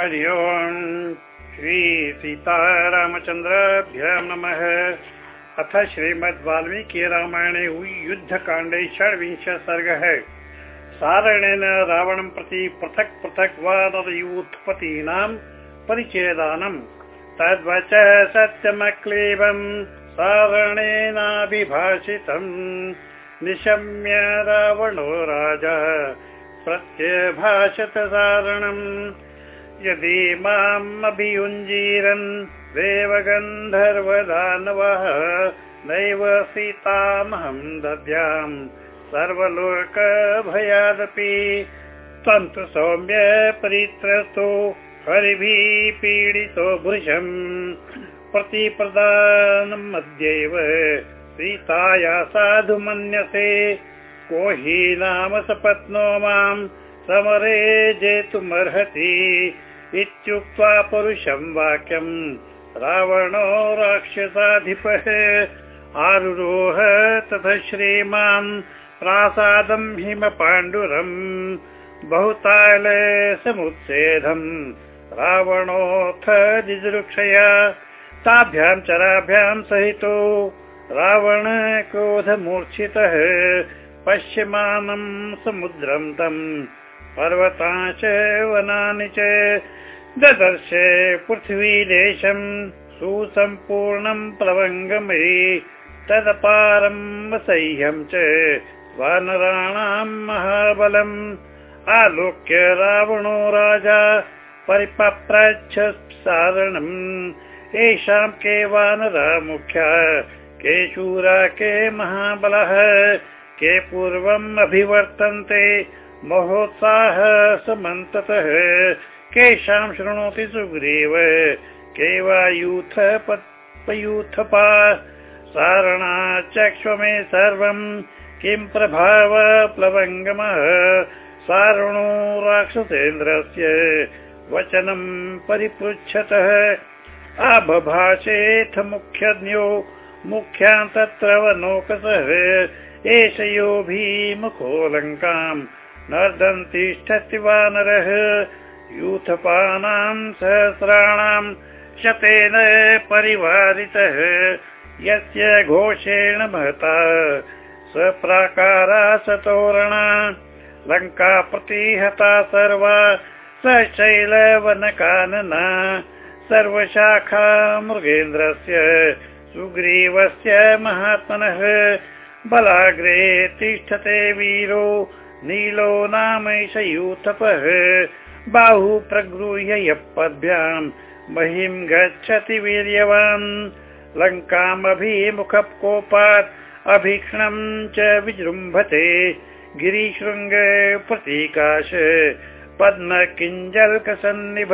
हरि ओम्। श्री सीतारामचन्द्राभ्य नमः। अथ श्रीमद् वाल्मीकि रामायणे युद्धकाण्डे षड्विंश सर्गः सारणेन रावणं प्रति पृथक् पृथक् वादयूथपतीनां परिचयदानम् तद्वच सत्यमक्लीबम् सारणेनाभिभाषितम्। निशम्य रावणो राजा प्रत्यभाषत सारणम् यदि माम् अभियुञ्जीरन् देवगन्धर्वदानवः नैव सीतामहं दद्याम् सर्वलोकभयादपि तन्तु सौम्य परित्रस्तो हरिभिः पीडितो भृशम् प्रतिप्रदानम् अद्यैव सीताया साधु मन्यसे को हि नाम सपत्नो माम् समरे जेतुमर्हति इत्युक्त्वा परुषं वाक्यम् रावणो राक्षसाधिपः आरुरोह तथ श्रीमान् प्रासादम् हिमपाण्डुरम् बहुताल समुच्छेदम् रावणोऽथ दिदृक्षया ताभ्यां चराभ्यां सहितो रावण क्रोधमूर्च्छितः पश्यमानम् समुद्रं तम् पर्वता च वनानि च ददर्श पृथ्वीदेशम् सुसम्पूर्णम् प्लवङ्गमयि तदपारम् असह्यम् च वानराणाम् महाबलम् आलोक्य रावणो राजा परिपप्रच्छ सारणम् येषां के वानरा मुख्या के शूरा के महाबलः के पूर्वम् अभिवर्तन्ते महोत्साह समन्ततः। केषां शृणोति सुग्रीव। के वा यूथ पयूथपा। सारणा चक्ष्व मे सर्वम् किं प्रभाव प्लवङ्गमः? सारणो राक्षसेन्द्रस्य वचनम् परिपृच्छतः। आबभाषेऽथ मुख्यज्ञो। मुख्यान् तत्र वनोकसः एष योभिमुखो लङ्काम् नर्दन्तिष्ठति वानरः। यूथपानां सहस्राणाम् शतेन परिवारितः। यस्य घोषेण महता स्वप्राकारा सतोरणा। लङ्का प्रतिहता सर्वा स शैलवनकानना सर्वशाखा मृगेन्द्रस्य सुग्रीवस्य महात्मनः। बलाग्रे तिष्ठते वीरो नीलो नामैष यूथपः बाहु प्रगृह्य पद्भ्याम् महिम् गच्छति वीर्यवान्। लङ्कामभिमुख कोपात् अभीक्ष्णम् च विजृम्भते। गिरिशृङ्ग प्रतीकाश। पद्म किञ्जल्कसन्निभ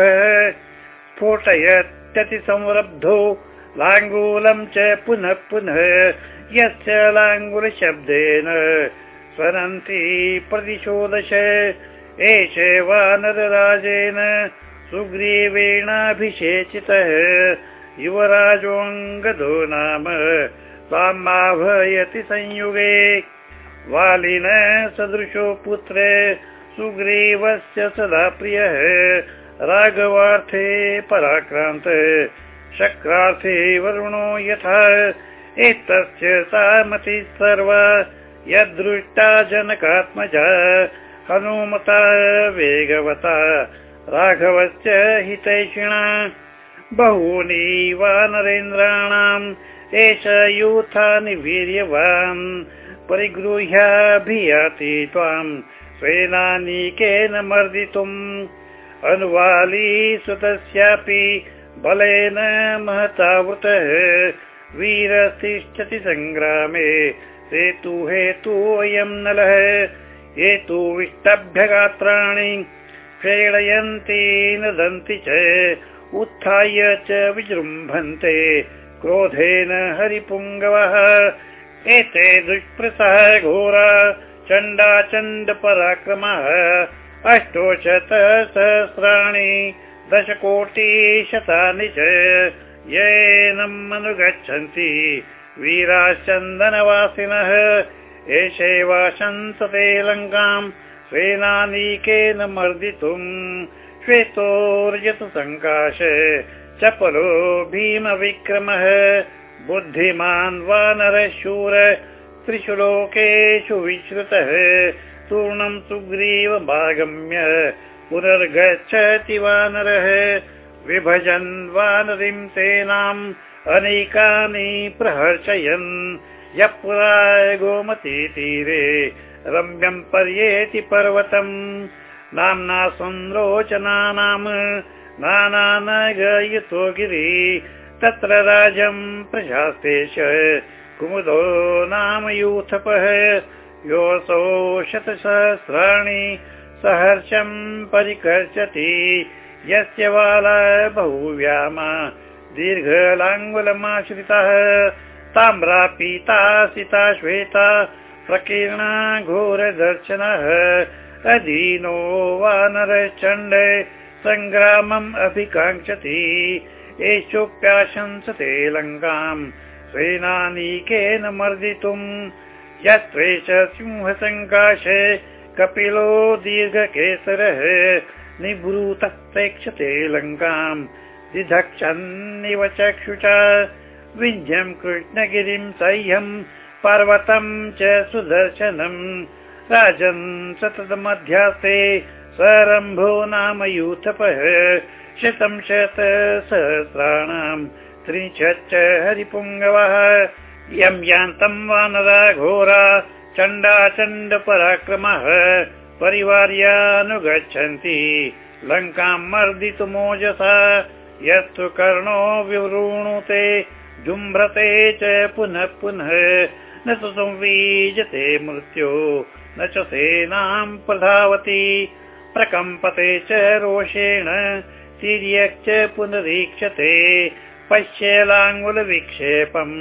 स्फोटयत्यति संरब्धो। लाङ्गूलम् च पुनः पुनः। यस्य लाङ्गुलशब्देन स्वरन्ति प्रतिशोदश एष वानरराजेन सुग्रीवेणाभिषेचितः। युवराजोऽङ्गदो नाम स्वामाभयति संयुगे। वालिन सदृशो पुत्र सुग्रीवस्य सदा प्रियः। राघवार्थे पराक्रान्त शक्रार्थे वरुणो यथा। एतस्य सामति सर्वा यदृष्टा जनकात्मजा हनुमता वेगवता राघवस्य हितैषिणा। बहूनि वानरेन्द्राणाम् एष यूथानि वीर्यवान् परिगृह्याभियाति त्वाम् स्वेनानीकेन मर्दितुम्। अनुवाली सुतस्यापि बलेन महतावृतः वीरतिष्ठति सङ्ग्रामे हेतु अयम् नलः हेतुविष्टभ्यगात्राणि प्रेरयन्ति नदन्ति च उत्थाय च विजृम्भन्ते क्रोधेन हरिपुङ्गवः। एते दुष्प्रसः घोरा चण्डाचण्ड पराक्रमः अष्टोशत सहस्राणि दशकोटिशतानि च येनम् अनुगच्छन्ति वीराश्चन्दनवासिनः एषैवाशंसते लङ्काम् सेनानीकेन मर्दितुम् श्वेतोर्जतु सङ्काश चपलो भीमविक्रमः बुद्धिमान् वानरशूर त्रिषु लोकेषु विश्रुतः तूर्णं सुग्रीवमागम्य पुनर्गच्छति वानरः विभजन् वानरीं सेनाम् अनेकानि प्रहर्षयन्। यः पुरा गोमती तीरे रम्यं पर्येति पर्वतम्। नाम्ना संरोचना नाम नानानगयितो गिरि। तत्र राजम् प्रशास्तेश कुमुदो नाम यूथपः। योऽसौ शतसहस्राणि सहर्षम् परिकर्षति। यस्य बाला बहुव्याम दीर्घलाङ्गुलमाश्रितः ताम्रा पीता सिता श्वेता प्रकीर्णा घोरदर्शनः अधीनो वानरचण्ड सङ्ग्रामम् अभिकाङ्क्षति एषोऽप्याशंसते लङ्काम् सेनानीकेन मर्दितुम् यत्रेष सिंहसङ्काश कपिलो दीर्घकेसरः निभृतः प्रेक्षते लङ्काम् दिधक्षन्निव चक्षुषा। विन्ध्यम् कृष्णगिरिम् सह्यम् पर्वतम् च सुदर्शनम् राजन् सततमध्यास्ते सरम्भो नाम यूथपः। शत सहस्राणाम् त्रिंशच्च हरिपुङ्गवः। यं यान्तम् वानरा घोरा चण्डाचण्ड पराक्रमः परिवार्यानुगच्छन्ति लङ्काम् मर्दितुमोजसा यस्तु कर्णो विवृणुते जुम्भ्रते च पुनः पुनः न तु संवीजते मृत्यो न च सेनाम् प्रधावति प्रकम्पते च रोषेण तिर्यक् च पुनरीक्षते पश्येलाङ्गुलविक्षेपम्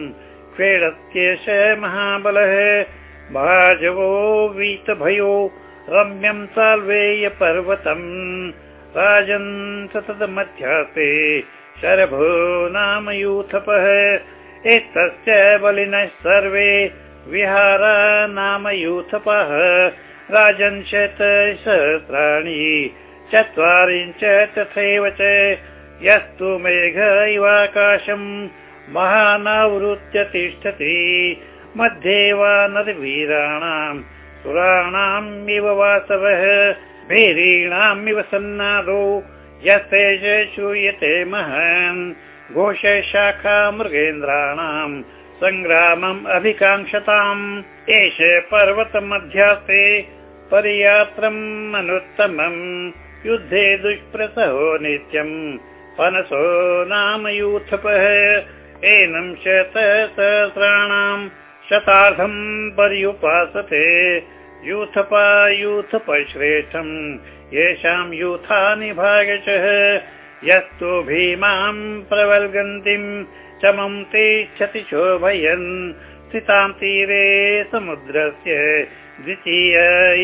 क्रीडत्येष महाबलः भाजवो वीतभयो रम्यम् साल्वेय पर्वतम् राजन् सततमध्यासे शरभो नाम यूथपः। एतस्य बलिनः सर्वे। विहारा नाम यूथपः। राजन् शतसहस्राणि चत्वारिंश तथैव च। यस्तु मेघ इवाकाशम् महानावृत्य तिष्ठति। मध्ये वा नदवीराणाम्। सुराणाम् इव वासवः भीरीणामिव सन्नादो यस्तेज श्रूयते महान्। घोषशाखा मृगेन्द्राणाम् सङ्ग्रामम् अभिकाङ्क्षताम् एष पर्वतमध्यास्ते परियात्रम् अनुत्तमम्। युद्धे दुष्प्रसहो नित्यम्। पनसो नाम यूथपः। एनम् शतसहस्राणाम् शतार्धम् पर्युपासते यूथपा यूथप श्रेष्ठम् येषाम् यूथानि भागशः यस्तु भीमाम् प्रवल्गन्तीम्। चमम् तिष्ठति शोभयन्। स्थिताम् तीरे समुद्रस्य। द्वितीय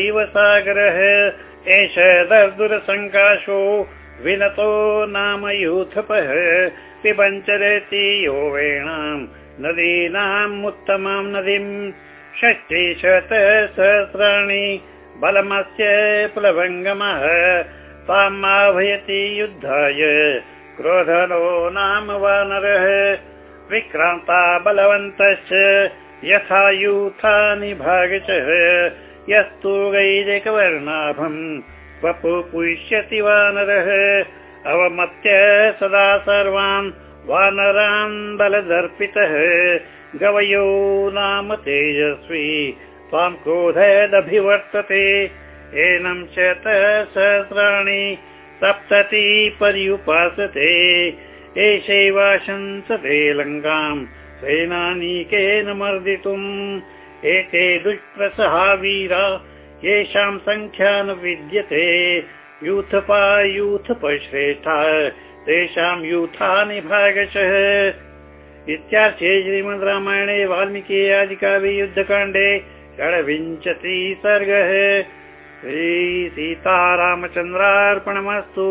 इव सागरः। एष दर्दुरसङ्काशो विनतो नाम यूथपः। पिबञ्चरति यो वेणाम्। नदीनाम् उत्तमाम् नदीम् षष्टिशत सहस्राणि बलमस्य प्लवङ्गमः तामाभयति युद्धाय क्रोधनो नाम वानरः विक्रान्ता बलवन्तश्च यथा यूथानि भागचः यस्तु गैरिकवर्णाभम् वपु पुष्यति वानरः अवमत्य सदा सर्वान् वानरान् बलदर्पितः गवयो नाम तेजस्वी त्वां क्रोधयदभिवर्तते एनं शतसहस्राणि सप्तति पर्युपासते एषैवाशंसते लङ्काम् सेनानीकेन मर्दितुम् एते दुष्प्रसहा वीरा येषाम् सङ्ख्या न विद्यते यूथपा यूथप श्रेष्ठा तेषाम् यूथानि भागशः इत्यार्थे श्रीमद् रामायणे वाल्मीकि आदिकाव्ययुद्धकाण्डे षड्विंशति सर्गः श्रीसीतारामचन्द्रार्पणमस्तु